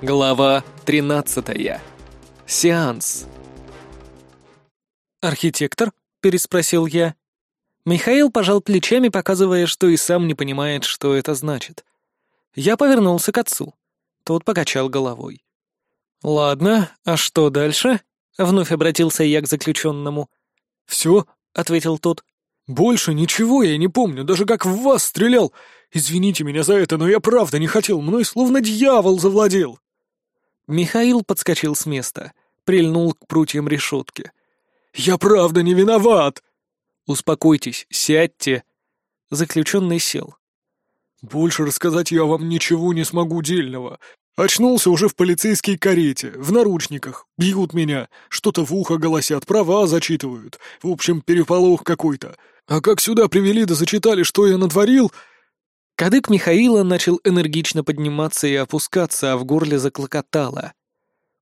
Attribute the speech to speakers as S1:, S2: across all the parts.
S1: Глава 13. Сеанс.
S2: «Архитектор?» — переспросил я. Михаил пожал плечами, показывая, что и сам не понимает, что это значит. Я повернулся к отцу. Тот покачал головой. «Ладно, а что дальше?» — вновь обратился я к заключенному.
S3: «Все», —
S2: ответил тот.
S3: «Больше ничего я не помню, даже как в вас стрелял. Извините меня за это, но я правда не хотел, мной словно дьявол завладел».
S2: Михаил подскочил с места, прильнул к прутьям решетки.
S3: «Я правда не виноват!»
S2: «Успокойтесь, сядьте!» Заключенный сел.
S3: «Больше рассказать я вам ничего не смогу дельного. Очнулся уже в полицейской карете, в наручниках, бьют меня, что-то в ухо голосят, права зачитывают. В общем, переполох какой-то. А как сюда привели да зачитали, что я натворил,
S2: Кадык Михаила начал энергично подниматься и опускаться, а в горле заклокотало.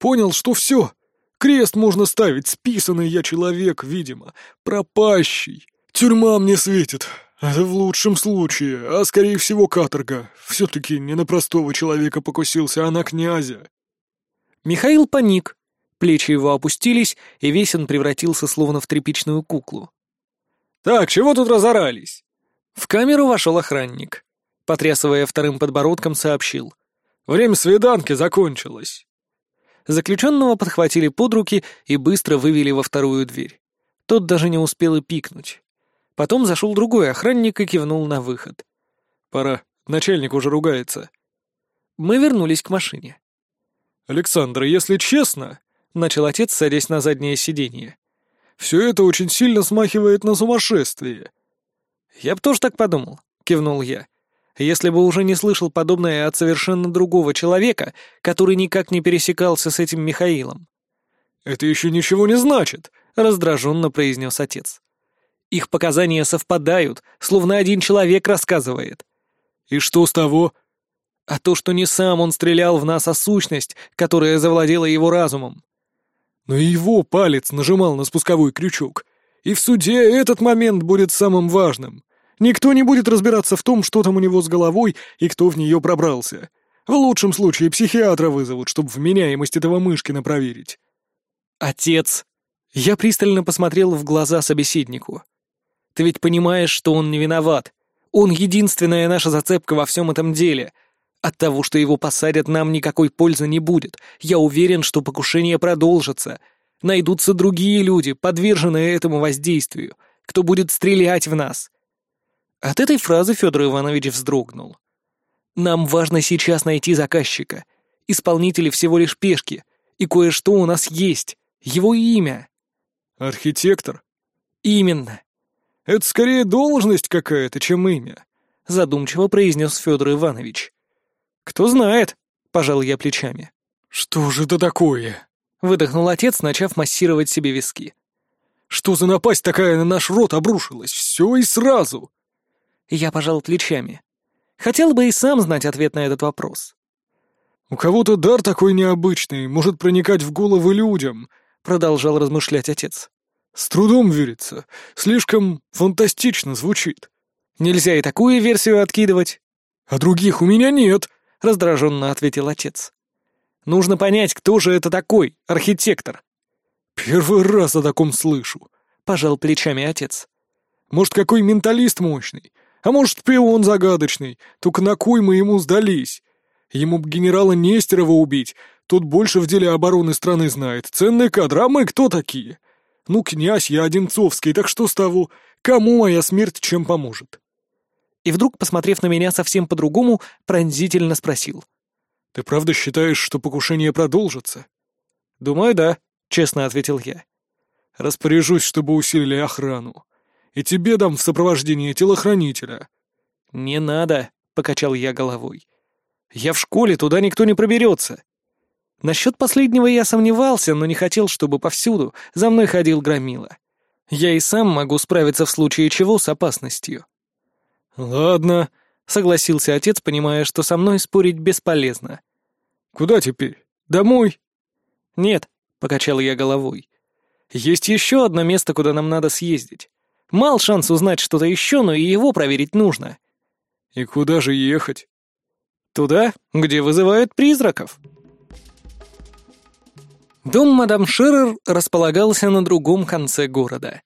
S3: «Понял, что все. Крест можно ставить, списанный я человек, видимо. Пропащий. Тюрьма мне светит. Это в лучшем случае, а скорее всего каторга. Все-таки не на простого человека покусился, а на князя».
S2: Михаил паник. Плечи его опустились, и весь он превратился словно в тряпичную куклу.
S3: «Так, чего тут разорались?»
S2: В камеру вошел охранник потрясывая вторым подбородком, сообщил.
S3: «Время свиданки закончилось».
S2: Заключенного подхватили под руки и быстро вывели во вторую дверь. Тот даже не успел и пикнуть. Потом зашел другой охранник и кивнул на выход.
S3: «Пора, начальник уже ругается».
S2: Мы вернулись к машине.
S3: «Александр, если честно...» — начал отец, садясь на заднее сиденье. «Все это очень сильно смахивает на сумасшествие».
S2: «Я б тоже так подумал», — кивнул я если бы уже не слышал подобное от совершенно другого человека, который никак не пересекался с этим Михаилом.
S3: «Это еще ничего не значит», —
S2: раздраженно произнес отец. «Их показания совпадают, словно один человек рассказывает».
S3: «И что с того?»
S2: «А то, что не сам он стрелял в нас, а сущность, которая завладела его разумом».
S3: «Но его палец нажимал на спусковой крючок, и в суде этот момент будет самым важным. Никто не будет разбираться в том, что там у него с головой и кто в нее пробрался. В лучшем случае психиатра вызовут, чтобы вменяемость этого Мышкина проверить.
S2: «Отец!» Я пристально посмотрел в глаза собеседнику. «Ты ведь понимаешь, что он не виноват. Он единственная наша зацепка во всем этом деле. От того, что его посадят, нам никакой пользы не будет. Я уверен, что покушение продолжится. Найдутся другие люди, подверженные этому воздействию, кто будет стрелять в нас. От этой фразы Федор Иванович вздрогнул. «Нам важно сейчас найти заказчика. Исполнители всего лишь пешки, и кое-что у нас есть. Его имя».
S3: «Архитектор?»
S2: «Именно».
S3: «Это скорее должность какая-то, чем имя», —
S2: задумчиво произнес Федор Иванович. «Кто знает», — пожал я плечами.
S3: «Что же это такое?»
S2: — выдохнул отец, начав массировать себе виски.
S3: «Что за напасть такая на наш рот обрушилась? Все и сразу!»
S2: Я пожал плечами. Хотел бы и сам знать ответ на этот вопрос.
S3: «У кого-то дар такой необычный, может проникать в головы людям», — продолжал размышлять отец. «С трудом верится. Слишком фантастично звучит».
S2: «Нельзя и такую версию откидывать».
S3: «А других у меня нет», — раздраженно ответил отец.
S2: «Нужно понять, кто же это такой, архитектор».
S3: «Первый раз о таком слышу», — пожал плечами отец. «Может, какой менталист мощный, а может, шпион загадочный, только на кой мы ему сдались? Ему б генерала Нестерова убить, тот больше в деле обороны страны знает. Ценные кадры, а мы кто такие? Ну, князь, я Одинцовский, так что с того? Кому моя смерть чем поможет?»
S2: И вдруг, посмотрев на меня совсем по-другому, пронзительно спросил.
S3: «Ты правда считаешь, что покушение продолжится?»
S2: «Думаю, да», — честно ответил я.
S3: «Распоряжусь, чтобы усилили охрану и тебе дам в сопровождении телохранителя».
S2: «Не надо», — покачал я головой. «Я в школе, туда никто не проберется». Насчет последнего я сомневался, но не хотел, чтобы повсюду за мной ходил громила. Я и сам могу справиться в случае чего с опасностью.
S3: «Ладно», — согласился отец, понимая, что со мной спорить бесполезно. «Куда теперь? Домой?»
S2: «Нет», — покачал я головой. «Есть еще одно место, куда нам надо съездить. Мал шанс узнать что-то еще, но и его проверить нужно.
S3: И куда же ехать?
S2: Туда, где вызывают призраков. Дом мадам Ширер располагался на другом конце города.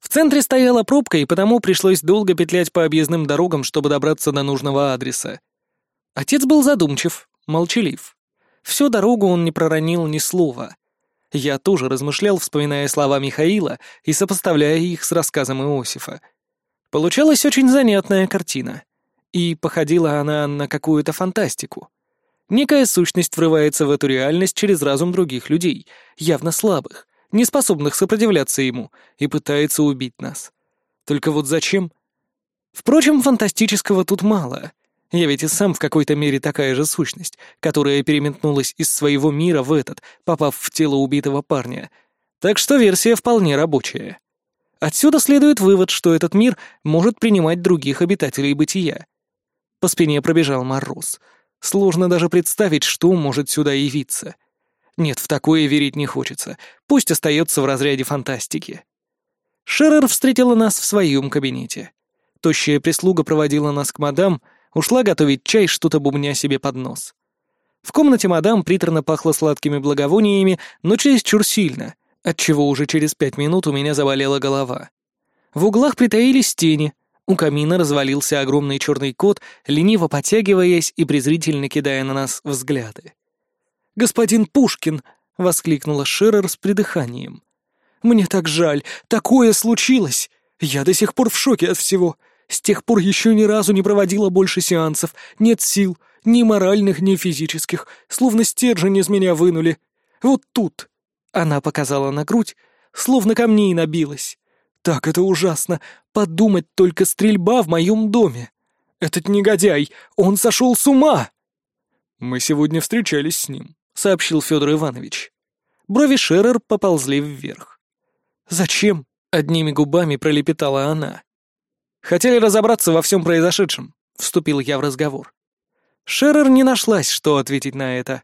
S2: В центре стояла пробка, и потому пришлось долго петлять по объездным дорогам, чтобы добраться до нужного адреса. Отец был задумчив, молчалив. Всю дорогу он не проронил ни слова. Я тоже размышлял, вспоминая слова Михаила и сопоставляя их с рассказом Иосифа. Получалась очень занятная картина. И походила она на какую-то фантастику. Некая сущность врывается в эту реальность через разум других людей, явно слабых, не способных сопротивляться ему, и пытается убить нас. Только вот зачем? Впрочем, фантастического тут мало. Я ведь и сам в какой-то мере такая же сущность, которая переметнулась из своего мира в этот, попав в тело убитого парня. Так что версия вполне рабочая. Отсюда следует вывод, что этот мир может принимать других обитателей бытия. По спине пробежал мороз — Сложно даже представить, что может сюда явиться. Нет, в такое верить не хочется. Пусть остается в разряде фантастики. Шерер встретила нас в своем кабинете. Тощая прислуга проводила нас к мадам, ушла готовить чай, что-то бубня себе под нос. В комнате мадам приторно пахло сладкими благовониями, но чересчур сильно, отчего уже через пять минут у меня заболела голова. В углах притаились тени — у камина развалился огромный черный кот, лениво потягиваясь и презрительно кидая на нас взгляды. «Господин Пушкин!» — воскликнула Шерер с придыханием. «Мне так жаль, такое случилось! Я до сих пор в шоке от всего. С тех пор еще ни разу не проводила больше сеансов, нет сил, ни моральных, ни физических, словно стержень из меня вынули. Вот тут!» Она показала на грудь, словно камней набилась. Так это ужасно. Подумать только стрельба в моем доме. Этот негодяй, он сошел с ума.
S3: Мы сегодня встречались с ним, сообщил Федор Иванович.
S2: Брови Шерер поползли вверх. Зачем? Одними губами пролепетала она. Хотели разобраться во всем произошедшем, вступил я в разговор. Шерер не нашлась, что ответить на это.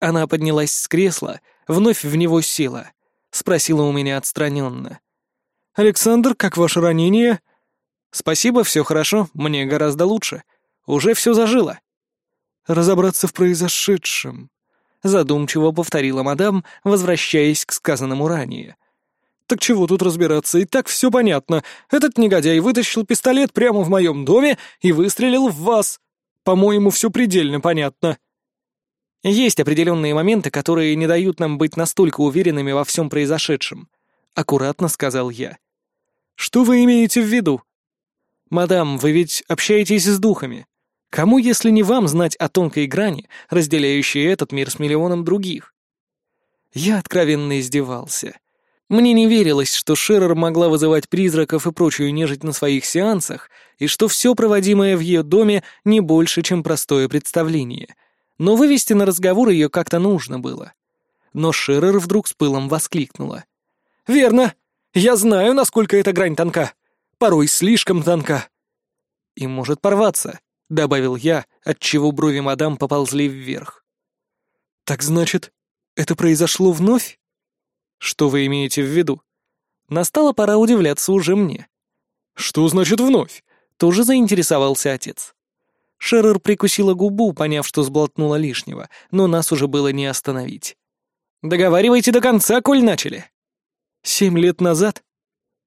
S2: Она поднялась с кресла, вновь в него села, спросила у меня отстраненно. «Александр, как ваше ранение?» «Спасибо, все хорошо, мне гораздо лучше. Уже все зажило».
S3: «Разобраться в произошедшем», — задумчиво повторила мадам, возвращаясь к сказанному ранее. «Так чего тут разбираться, и так все понятно. Этот негодяй вытащил пистолет прямо в моем доме и выстрелил в вас. По-моему, все предельно понятно».
S2: Есть определенные моменты, которые не дают нам быть настолько уверенными во всем произошедшем, аккуратно сказал я. Что вы имеете в виду? Мадам, вы ведь общаетесь с духами. Кому, если не вам, знать о тонкой грани, разделяющей этот мир с миллионом других? Я откровенно издевался. Мне не верилось, что Шерер могла вызывать призраков и прочую нежить на своих сеансах, и что все проводимое в ее доме не больше, чем простое представление. Но вывести на разговор ее как-то нужно было. Но Шерер вдруг с пылом воскликнула. «Верно! Я знаю, насколько эта грань тонка. Порой слишком тонка. И может порваться, добавил я, отчего брови мадам поползли вверх. Так значит, это произошло вновь? Что вы имеете в виду? Настала пора удивляться уже мне.
S3: Что значит вновь?
S2: Тоже заинтересовался отец. Шерер прикусила губу, поняв, что сблотнула лишнего, но нас уже было не остановить. «Договаривайте до конца, коль начали!» Семь лет назад?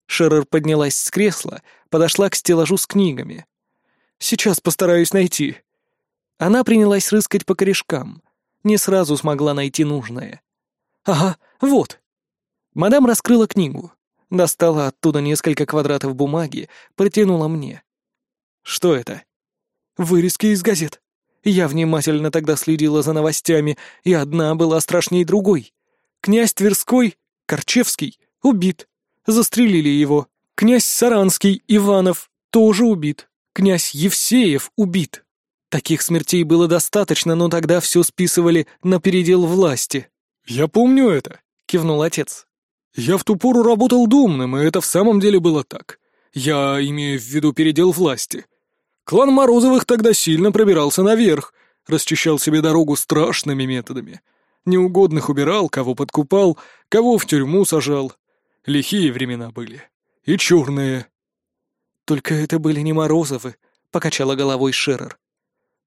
S2: Шерер поднялась с кресла, подошла к стеллажу с книгами. Сейчас постараюсь найти. Она принялась рыскать по корешкам. Не сразу смогла найти нужное. Ага, вот. Мадам раскрыла книгу. Достала оттуда несколько квадратов бумаги, протянула мне. Что это? Вырезки из газет. Я внимательно тогда следила за новостями, и одна была страшней другой. Князь Тверской Корчевский убит. Застрелили его. Князь Саранский, Иванов, тоже убит. Князь Евсеев убит. Таких смертей было достаточно, но тогда все списывали на передел власти.
S3: «Я помню это», — кивнул отец. «Я в ту пору работал думным, и это в самом деле было так. Я имею в виду передел власти. Клан Морозовых тогда сильно пробирался наверх, расчищал себе дорогу страшными методами неугодных убирал, кого подкупал, кого в тюрьму сажал. Лихие времена были. И черные.
S2: «Только это были не Морозовы», — покачала головой Шерер.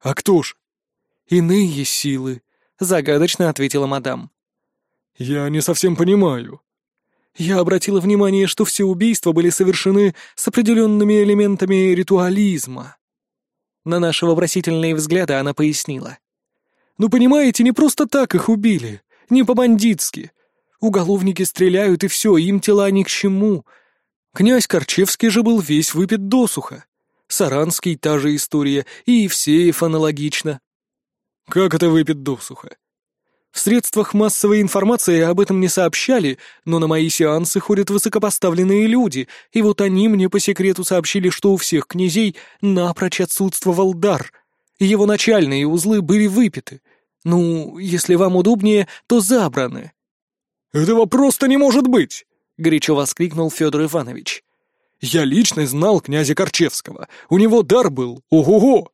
S3: «А кто ж?»
S2: «Иные силы», — загадочно ответила мадам.
S3: «Я не совсем понимаю».
S2: «Я обратила внимание, что все убийства были совершены с определенными элементами ритуализма». На наши вопросительные взгляды она пояснила. «Ну, понимаете, не просто так их убили, не по-бандитски. Уголовники стреляют, и все, им тела ни к чему. Князь Корчевский же был весь выпит досуха. Саранский — та же история, и Евсеев аналогично.
S3: Как это выпит досуха?
S2: В средствах массовой информации об этом не сообщали, но на мои сеансы ходят высокопоставленные люди, и вот они мне по секрету сообщили, что у всех князей напрочь отсутствовал дар. Его начальные узлы были выпиты. Ну, если вам удобнее, то забраны.
S3: «Этого просто не может быть!»
S2: — горячо воскликнул Федор Иванович.
S3: «Я лично знал князя Корчевского. У него дар был. Ого-го!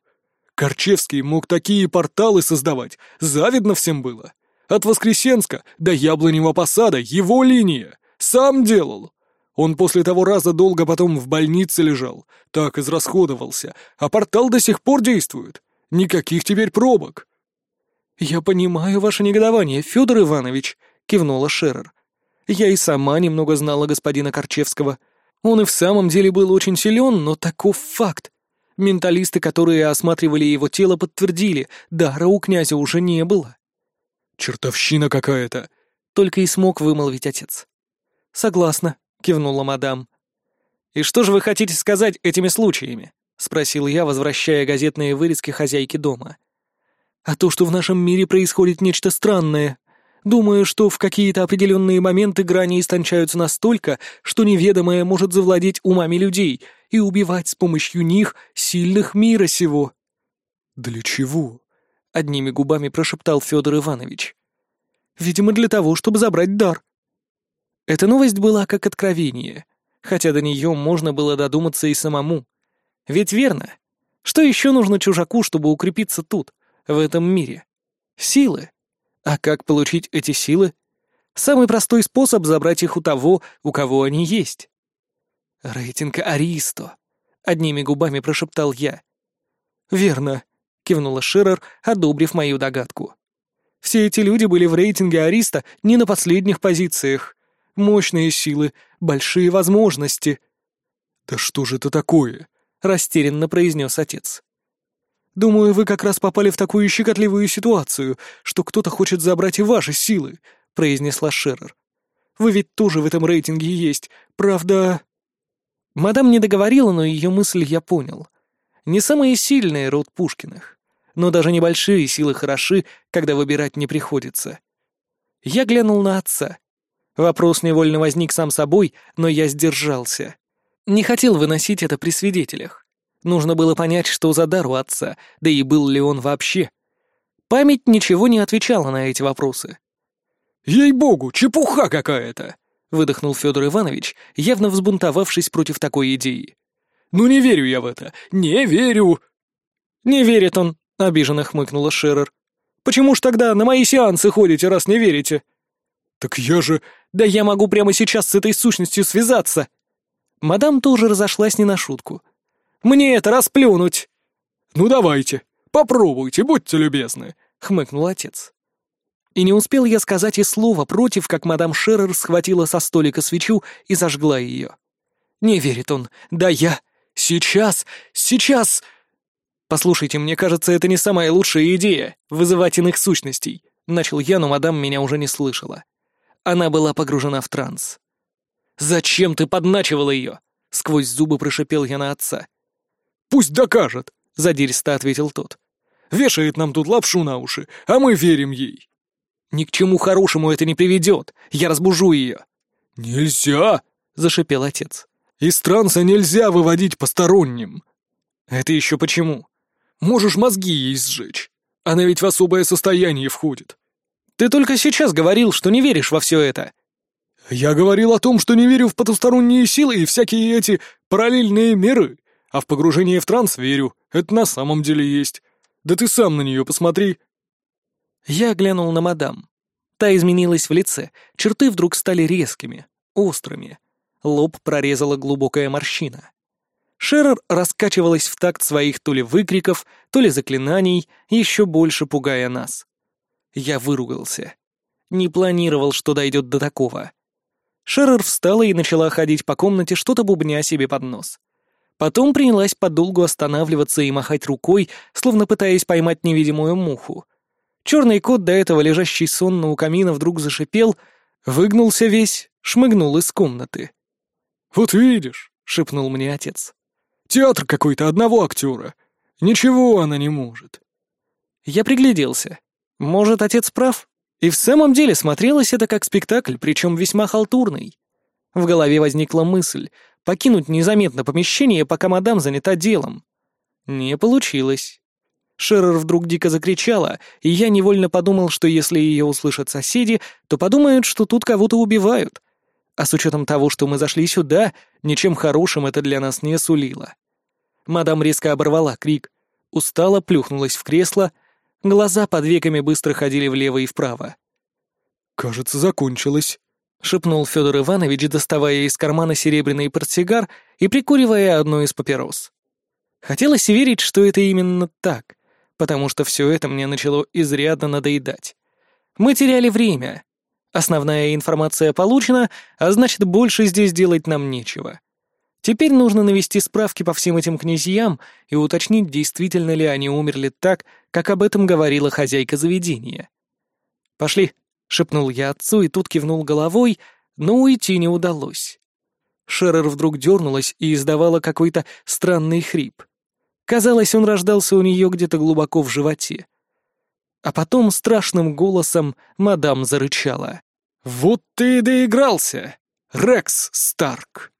S3: Корчевский мог такие порталы создавать. Завидно всем было. От Воскресенска до Яблоневого посада его линия. Сам делал. Он после того раза долго потом в больнице лежал. Так израсходовался. А портал до сих пор действует. Никаких теперь пробок.
S2: «Я понимаю ваше негодование, Федор Иванович», — кивнула Шерер. «Я и сама немного знала господина Корчевского. Он и в самом деле был очень силен, но таков факт. Менталисты, которые осматривали его тело, подтвердили, дара у князя уже не было.
S3: «Чертовщина какая-то!»
S2: — только и смог вымолвить отец. «Согласна», — кивнула мадам. «И что же вы хотите сказать этими случаями?» — спросил я, возвращая газетные вырезки хозяйки дома. «А то, что в нашем мире происходит нечто странное. Думаю, что в какие-то определенные моменты грани истончаются настолько, что неведомое может завладеть умами людей и убивать с помощью них сильных мира сего».
S3: «Для чего?»
S2: — одними губами прошептал Федор Иванович. «Видимо, для того, чтобы забрать дар». Эта новость была как откровение, хотя до нее можно было додуматься и самому. Ведь верно? Что еще нужно чужаку, чтобы укрепиться тут, в этом мире? Силы. А как получить эти силы? Самый простой способ — забрать их у того, у кого они есть. «Рейтинг Аристо», — одними губами прошептал я. «Верно. — кивнула Ширер, одобрив мою догадку. «Все эти люди были в рейтинге Ариста не на последних позициях. Мощные силы, большие возможности».
S3: «Да что же это такое?»
S2: — растерянно произнес отец. «Думаю, вы как раз попали в такую щекотливую ситуацию, что кто-то хочет забрать и ваши силы», — произнесла Шерер. «Вы ведь тоже в этом рейтинге есть, правда...» Мадам не договорила, но ее мысль я понял. Не самые сильные род Пушкиных, но даже небольшие силы хороши, когда выбирать не приходится. Я глянул на отца. Вопрос невольно возник сам собой, но я сдержался. Не хотел выносить это при свидетелях. Нужно было понять, что за дар у отца, да и был ли он вообще. Память ничего не отвечала на эти вопросы.
S3: «Ей-богу, чепуха какая-то!» — выдохнул
S2: Федор Иванович, явно взбунтовавшись против такой идеи.
S3: Ну не верю я в это! Не верю!»
S2: «Не верит он», — обиженно хмыкнула Шерер. «Почему ж тогда на мои сеансы ходите, раз не верите?»
S3: «Так я же...»
S2: «Да я могу прямо сейчас с этой сущностью связаться!» Мадам тоже разошлась не на шутку. «Мне это расплюнуть!»
S3: «Ну давайте, попробуйте, будьте любезны», — хмыкнул отец.
S2: И не успел я сказать и слова против, как мадам Шерер схватила со столика свечу и зажгла ее. «Не верит он. Да я...» Сейчас! Сейчас!» «Послушайте, мне кажется, это не самая лучшая идея — вызывать иных сущностей», — начал я, но мадам меня уже не слышала. Она была погружена в транс. «Зачем ты подначивала ее?» — сквозь зубы прошипел я на отца.
S3: «Пусть докажет», —
S2: задиристо ответил тот.
S3: «Вешает нам тут лапшу на уши, а мы верим ей».
S2: «Ни к чему хорошему это не приведет. Я разбужу ее».
S3: «Нельзя!» — зашипел отец.
S2: Из транса нельзя выводить посторонним. Это еще почему?
S3: Можешь мозги ей сжечь. Она ведь в особое состояние входит.
S2: Ты только сейчас говорил, что не веришь во все это.
S3: Я говорил о том, что не верю в потусторонние силы и всякие эти параллельные миры, а в погружение в транс верю. Это на самом деле есть. Да ты сам на нее посмотри.
S2: Я глянул на мадам. Та изменилась в лице, черты вдруг стали резкими, острыми. Лоб прорезала глубокая морщина. Шерер раскачивалась в такт своих то ли выкриков, то ли заклинаний, еще больше пугая нас. Я выругался. Не планировал, что дойдет до такого. Шерер встала и начала ходить по комнате, что-то бубня себе под нос. Потом принялась подолгу останавливаться и махать рукой, словно пытаясь поймать невидимую муху. Черный кот, до этого лежащий сонно у камина, вдруг зашипел, выгнулся весь, шмыгнул из комнаты.
S3: «Вот видишь», — шепнул мне отец. «Театр какой-то одного актера. Ничего она не может».
S2: Я пригляделся. Может, отец прав? И в самом деле смотрелось это как спектакль, причем весьма халтурный. В голове возникла мысль покинуть незаметно помещение, пока мадам занята делом. Не получилось. Шерер вдруг дико закричала, и я невольно подумал, что если ее услышат соседи, то подумают, что тут кого-то убивают. А с учетом того, что мы зашли сюда, ничем хорошим это для нас не сулило. Мадам резко оборвала крик, устало плюхнулась в кресло, глаза под веками быстро ходили влево и вправо.
S3: «Кажется, закончилось», —
S2: шепнул Федор Иванович, доставая из кармана серебряный портсигар и прикуривая одну из папирос. Хотелось верить, что это именно так, потому что все это мне начало изрядно надоедать. Мы теряли время. Основная информация получена, а значит, больше здесь делать нам нечего. Теперь нужно навести справки по всем этим князьям и уточнить, действительно ли они умерли так, как об этом говорила хозяйка заведения. «Пошли», шепнул я отцу и тут кивнул головой, но уйти не удалось. Шерер вдруг дернулась и издавала какой-то странный хрип. Казалось, он рождался у нее где-то глубоко в животе. А потом страшным голосом мадам зарычала. «Вот ты и доигрался, Рекс Старк!»